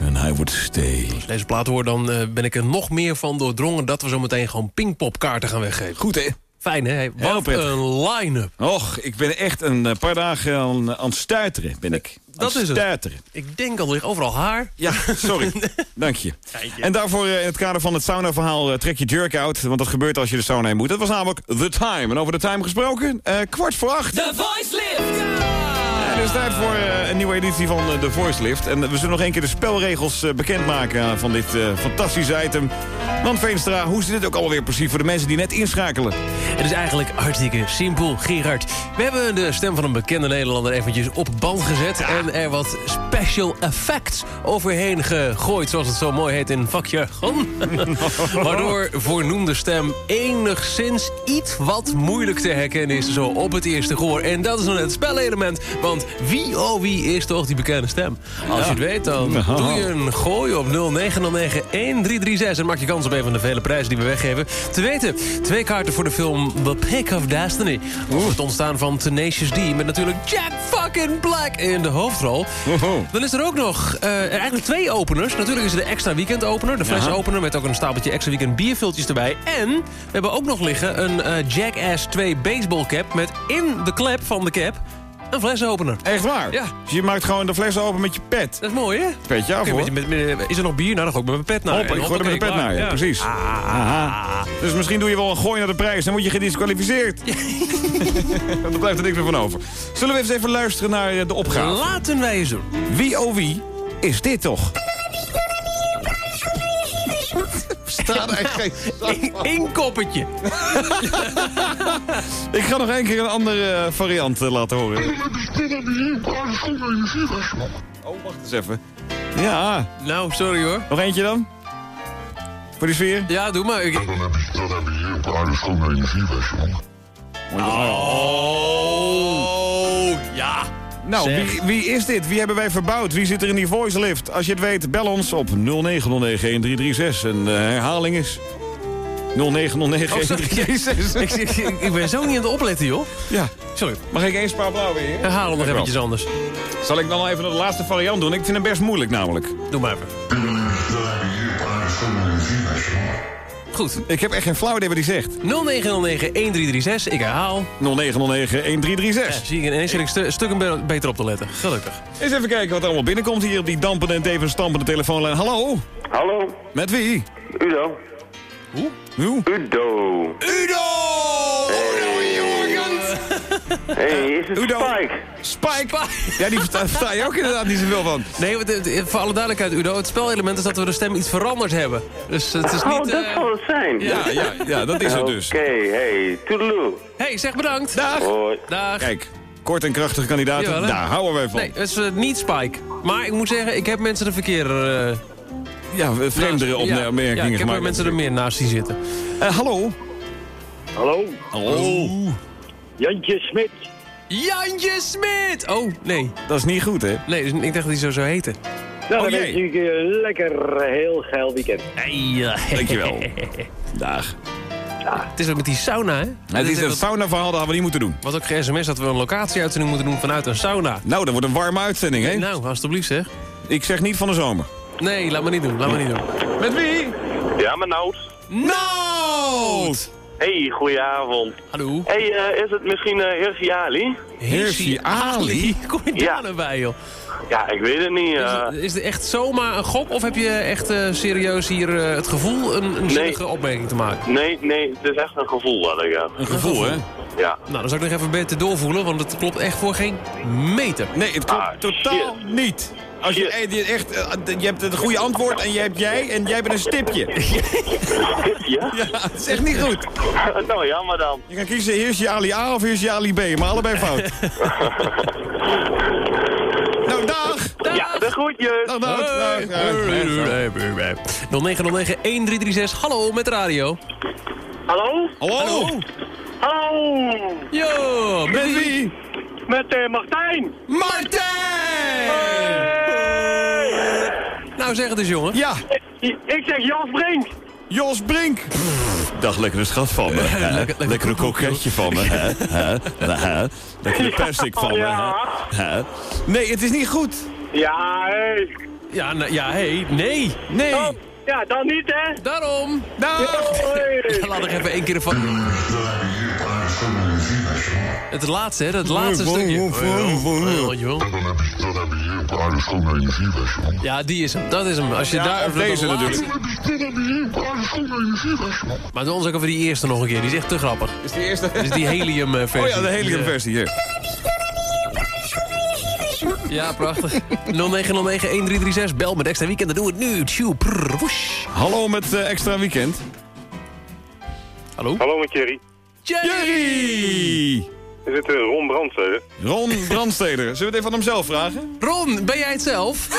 En hij Would Stay. Als deze plaat hoor, dan eh, ben ik er nog meer van doordrongen... dat we zo meteen gewoon pingpopkaarten gaan weggeven. Goed, hè? Fijn, hè? Wat een line-up. Och, ik ben echt een eh, paar dagen aan, aan het stuiteren, ben ik. Eh, dat is het. Ik denk al overal haar. Ja, sorry. Dank je. En daarvoor in het kader van het sauna-verhaal trek je jerk out. Want dat gebeurt als je de sauna in moet. Dat was namelijk The Time. En over The Time gesproken, kwart voor acht. The Voice Lift! Het is tijd voor eh, een nieuwe editie van eh, The Voice Lift. En we zullen nog een keer de spelregels eh, bekendmaken van dit fantastische item. Want Veenstra, hoe zit het ook alweer precies voor de mensen die net inschakelen? Het is eigenlijk hartstikke simpel, Gerard. We hebben de stem van een bekende Nederlander eventjes op band gezet... en er wat special effects overheen gegooid... zoals het zo mooi heet in vakjargon. Waardoor voornoemde stem enigszins iets wat moeilijk te herkennen is... zo op het eerste gehoor. En dat is net het spelelement. Want wie, oh wie, is toch die bekende stem? Als je het weet, dan doe je een gooi op 0909-1336... en maak je kans op een van de vele prijzen die we weggeven. Te weten, twee kaarten voor de film The Pick of Destiny. Over het ontstaan van Tenacious D... met natuurlijk Jack fucking Black in de hoofdrol. Dan is er ook nog eh, eigenlijk twee openers. Natuurlijk is er de extra weekend opener, de fles opener... met ook een stapeltje extra weekend bierviltjes erbij. En we hebben ook nog liggen een eh, Jackass 2 baseball cap... met in de klep van de cap een flesopener. Echt waar? Ja. Dus je maakt gewoon de fles open met je pet. Dat is mooi, hè? Petje af, met- met- met- is er nog bier? Nou, dan ga ik met mijn pet naar. Hop, ik gooi er met de pet naar je, precies. Aha. Dus misschien doe je wel een gooi naar de prijs, dan word je gedisqualificeerd. Dan blijft er niks meer van over. Zullen we eens even luisteren naar eh, de opgave? Laten wij eens doen. Wie oh wie is dit toch? Staat eigenlijk geen Eén koppetje. Ik ga nog één keer een andere eh, variant eh, laten horen. Oh, wacht eens even. Ja. Nou, sorry hoor. Nog eentje dan? Voor die sfeer? Ja, doe maar. Ik... Oh, ja. Nou, wie, wie is dit? Wie hebben wij verbouwd? Wie zit er in die voice lift? Als je het weet, bel ons op 0909-1336. En de herhaling is... 0909-1336. Oh, sorry. ik, ik, ik, ik ben zo niet aan het opletten, joh. Ja. Sorry. Mag ik één spaar blauw weer? Herhaal hem nog wel. eventjes anders. Zal ik dan al even de laatste variant doen? Ik vind hem best moeilijk namelijk. Doe maar even. Goed. Ik heb echt geen flauw idee wat hij zegt. 0909-1336. Ik herhaal. 0909-1336. Zie ik ineens zit ik stu stukken beter op te letten. Gelukkig. Eens even kijken wat er allemaal binnenkomt hier op die dampende en tevens stampende telefoonlijn. Hallo? Hallo, Met wie? Udo. Hoe? Hoe? Udo. Udo! Hey, is het Udo. Spike? Spike! Ja, die versta, versta je ook inderdaad niet zoveel van. Nee, want, eh, voor alle duidelijkheid, Udo. Het spelelement is dat we de stem iets veranderd hebben. Dus het is Oh, niet... dat eh, zal het zijn. Ja, ja, ja, dat is het dus. Oké, hey, toedeloe. hey, zeg bedankt. Dag! Hoi. Dag. Kijk, kort en krachtige kandidaten, Jawel, daar houden wij van. Nee, het is eh, niet Spike. Maar ik moet zeggen, ik heb mensen de verkeerde... eh, Ja, vreemdere naast- opne- ja, opmerkingen Ja, ik heb gemaakt. er mensen er meer naast zien zitten. Eh, hallo? Hallo, Hallo? Jantje Smit. Jantje Smit! Oh, nee. Dat is niet goed, hè? Nee, dus ik dacht dat hij zo zou heten. Nou, Oh, dan jee. wens ik je een lekker heel geil weekend. Hey, Dankjewel. Dag. Het is ook met die sauna, hè? Het is een sauna-verhaal, dat hadden we niet moeten doen. wat ook ge-sms dat we een locatie-uitzending moeten doen vanuit een sauna. Nou, dat wordt een warme uitzending, hè? Nou, alstublieft zeg. Ik zeg niet van de zomer. Nee, laat me niet doen, laat me niet doen. Met wie? Ja, mijn Nout. Nood! Hey, goedenavond. Hallo. Hey, eh, is het misschien eh Hirsi Ali? Hirsi Ali? Kom je Ja. daar nou bij, joh? Ja, ik weet het niet. Is, eh. het, is het echt zomaar een gok of heb je echt eh, serieus hier eh, het gevoel een, een zinnige opmerking te maken? nee, nee, het is echt een gevoel wat ik heb. Een gevoel, hè? Ja. Nou, dan zou ik nog even beter doorvoelen, want het klopt echt voor geen meter. Nee, het klopt Ah, totaal niet. Als je, je echt, eh, je hebt het goede antwoord en je hebt jij en jij bent een stipje. Ja? Ja, het is echt niet goed. nou, jammer dan. Je kan kiezen Hirsi Ali A of Hirsi Ali B, maar allebei fout. nou, dag! Ja, de groetjes. Dag, dag. dag. dag. 0909-1336, hallo met de radio. Hallo? Hallo? Hallo! Yo, Met wie? Met eh, Martijn! Martijn! Nou, zeg het eens, jongen. Ja, Ik zeg Jas Brink! Jos Brink. Dag, lekkere schat van me. hè? Lekker- lekker Lekkere koketje van me. hè? Hè? Hè? Lekkere persik van me. Ja. hè? Hè? Nee, het is niet goed. Ja, hey. Ja, nou, ja, hey, nee. Nee. Oh, ja, dan niet, hè? Daarom. Dag. Laat ik even één keer van... Het laatste, hè? Dat laatste stukje. Oh. Dan heb je, dan heb je hier een paar schone. Ja, die is hem. Dat is hem. Als je Ja, daar deze natuurlijk. Maar doe ons ook even die eerste nog een keer. Die is echt te grappig. Is die eerste? Dat is die helium-versie. Oh ja, de heliumversie hier. Ja, prachtig. 0909-1336. Bel met extra weekend. Dan doen we het nu. Tjoe, prrr, woesh. Hallo met eh, extra weekend. Hallo? Hallo met Jerry. Jerry! Het eh, Ron Brandstede? Ron Brandsteder. Zullen we het even aan hemzelf vragen? Ron, ben jij het zelf?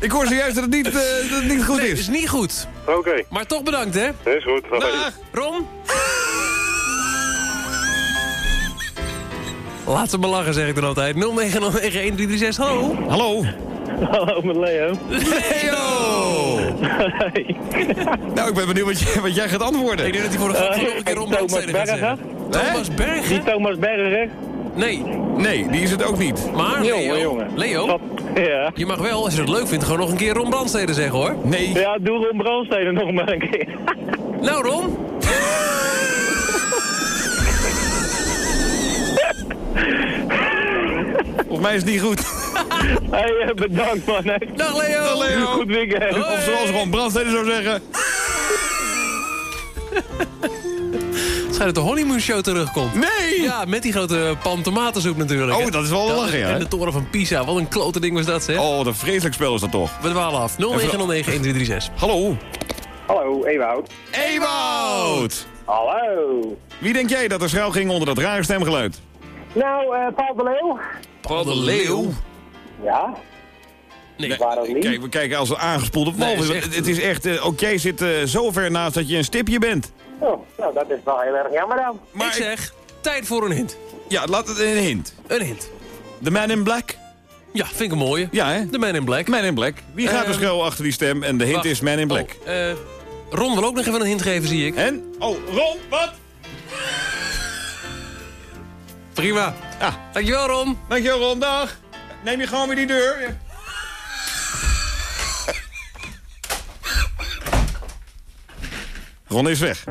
Ik hoor zojuist dat het niet, eh, dat het niet goed Nee, is. is niet goed. Oké, Maar toch bedankt, hè? dat is goed. Dag. Ron? Laat ze maar lachen, zeg ik dan altijd. 0909-1336. Hallo? Hallo. Hallo met Leo. Leo! Nou, ik ben benieuwd wat, je, wat jij gaat antwoorden. Ik denk dat hij voor de grap nog een keer Thomas Brandstede gaat Bergen. zeggen. Thomas Bergen? Die Thomas Bergen. Nee. Nee, die is het ook niet. Maar Jongen, Leo, jongen. Leo, Wat? Ja. je mag wel, als je het leuk vindt, gewoon nog een keer Ron Brandstede zeggen, hoor. Nee. Ja, doe Ron Brandstede nog maar een keer. Nou, Ron? Volgens mij is het niet goed. Hey, eh, bedankt man. hè. Dag, Leo. Dag, Leo. Goed weekend. Of zoals Ron Brandsteder zou zeggen. Schijnt dat de honeymoon show terugkomt. Nee! Ja, met die grote pan tomatensoep natuurlijk. Oh, hè. dat is wel lachen, ja, En de toren van Pisa. Wat een klote ding was dat, zeg. Oh, wat een vreselijk spel is dat toch. We dwalen af. 0909-1336. Hallo. Hallo, Ewout. Ewout! Hallo. Wie denk jij dat er schuil ging onder dat rare stemgeluid? Nou, eh Paul de Leeuw. Paul de Leeuw. Ja. Nee. Waarom niet? Kijk, we kijken als een aangespoelde Nee, walvis. is echt- het is echt... eh, ook jij zit eh, zo ver naast dat je een stipje bent. Oh, nou, dat is wel heel erg jammer dan. Maar ik zeg, tijd voor een hint. Ja, laat het een hint. Een hint. The Man in Black? Ja, vind ik een mooie. Ja, hè? The Man in Black. Man in Black. Wie gaat er Ehm, schuil achter die stem? En de hint Wacht. is Man in Black. Oh, eh, Ron wil ook nog even een hint geven, zie ik. En? Oh, Ron, wat? Prima. Ja. Dankjewel, Ron. Dankjewel, Ron. Dag. Neem je gewoon weer die deur. Ron is weg.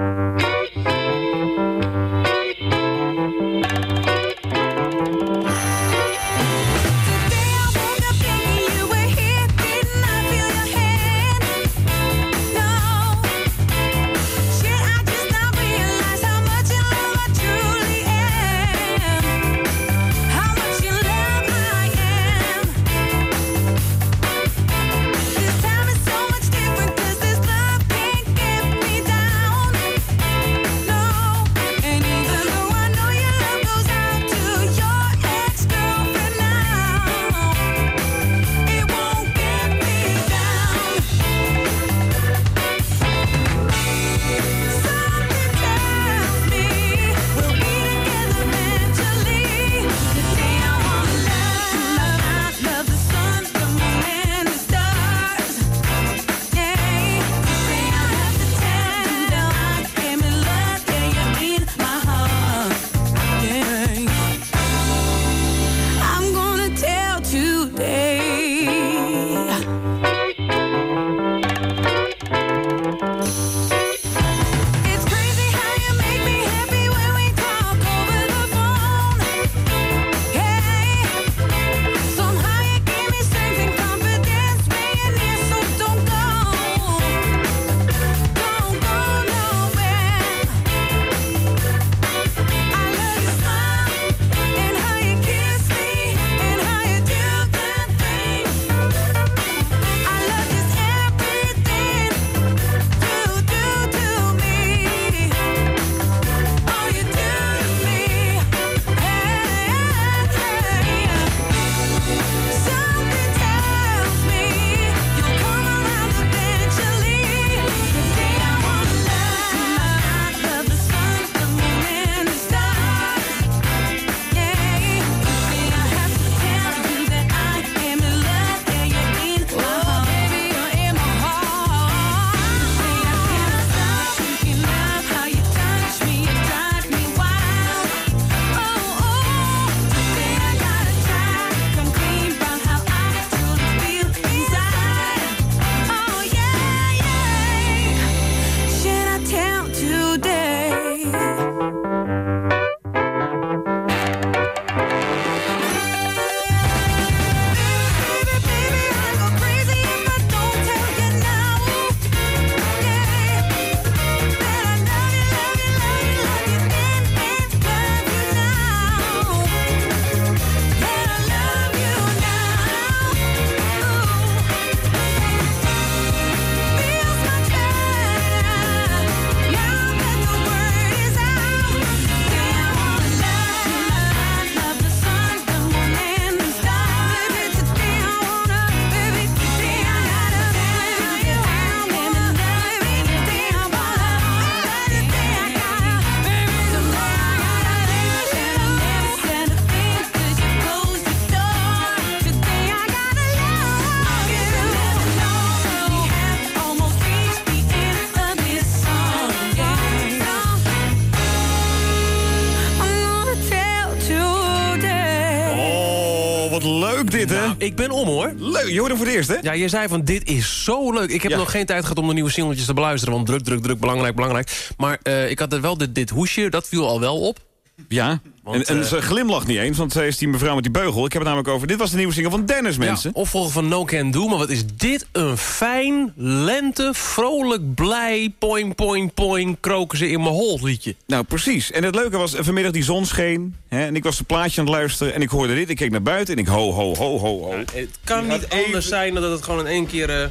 Ik ben om, hoor. Leuk, je hem voor het eerst, hè? Ja, je zei van dit is zo leuk. Ik heb Ja. nog geen tijd gehad om de nieuwe singeltjes te beluisteren. Want druk, druk, druk, belangrijk, belangrijk. Maar eh, ik had er wel dit, dit hoesje, dat viel al wel op. Ja, en, en eh, ze glimlacht niet eens, want zij is die mevrouw met die beugel. Ik heb het namelijk over... Dit was de nieuwe single van Dennis, mensen. Ja, opvolger van No Can Do. Maar wat is dit een fijn, lente, vrolijk, blij... poing, poing, poing, kroken ze in mijn hol liedje. Nou, precies. En het leuke was, eh, vanmiddag die zon scheen. Hè, en ik was een plaatje aan het luisteren en ik hoorde dit. Ik keek naar buiten en ik ho, ho, ho, ho, ho. Het kan niet anders zijn dan dat het gewoon in één keer... eh,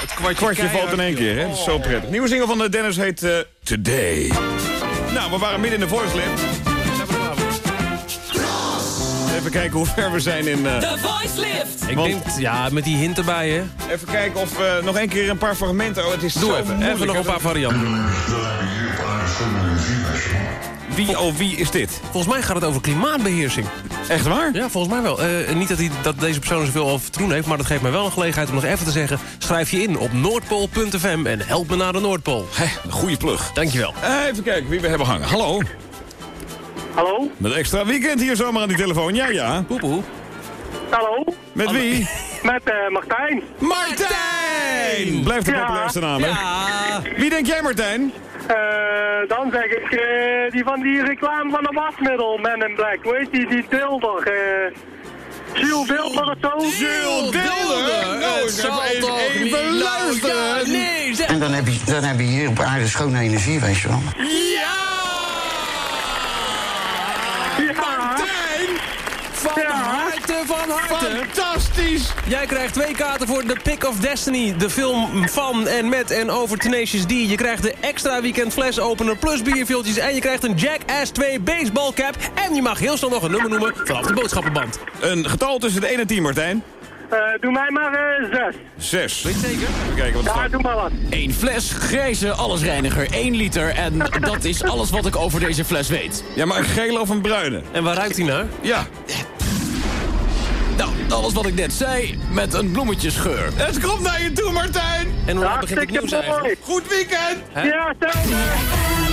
het kwartje, kwartje valt in één keer, hè? is zo prettig. Nieuwe single van Dennis heet Today. Nou, we waren midden in de lift. Even kijken hoe ver we zijn in... eh, Voice Lift. Ik Want- denk, ja, met die hint erbij, hè. Even kijken of we nog een keer een paar fragmenten... Oh, het is Doe zo even, moeilijk, even nog een paar varianten. Wie, oh, wie is dit? Volgens mij gaat het over klimaatbeheersing. Echt waar? Ja, volgens mij wel. Eh, niet dat, hij, dat deze persoon er zoveel over te doen heeft... maar dat geeft mij wel een gelegenheid om nog even te zeggen... schrijf je in op noordpool.fm en help me naar de Noordpool. Hé, een goede plug. Dankjewel. Eh, even kijken wie we hebben hangen. Hallo? Hallo? Met extra weekend hier zomaar aan die telefoon. Ja, ja. Poepoe. Hallo? Met wie? Met eh, Martijn. Martijn! Blijft de Ja. populairste naam, hè? Ja. Wie denk jij, Martijn? Eh, dan zeg ik eh, die van die reclame van de wasmiddel, Man in Black. Hoe heet die, die Dilder? eh Jules Dilder of zo? Jules Dilder? Nou, ik zal even, luisteren. Ja, nee, zeg. En dan heb, je, dan heb je hier op aarde schone energie, weet je wel. Martijn! Van harte, van harte. Fantastisch! Jij krijgt twee kaarten voor The Pick of Destiny. De film van en met en over Tenacious D. Je krijgt de extra weekend fles opener plus bierviltjes. En je krijgt een Jackass 2 baseball cap. En je mag heel snel nog een nummer noemen vanaf de boodschappenband. Een getal tussen de 1 en 10, Martijn. Eh, doe mij maar eh, zes. Zes. Weet je zeker? Even kijken wat Ja, doe maar wat. Eén fles grijze allesreiniger, 1 liter. En dat is alles wat ik over deze fles weet. Ja, maar een gele of een bruine? En waar ruikt hij naar? Ja. Nou, alles wat ik net zei, met een bloemetjesgeur. Het komt naar je toe, Martijn! En hoe laat begint het nieuws eigenlijk? Goed weekend! Hè? Ja, hetzelfde.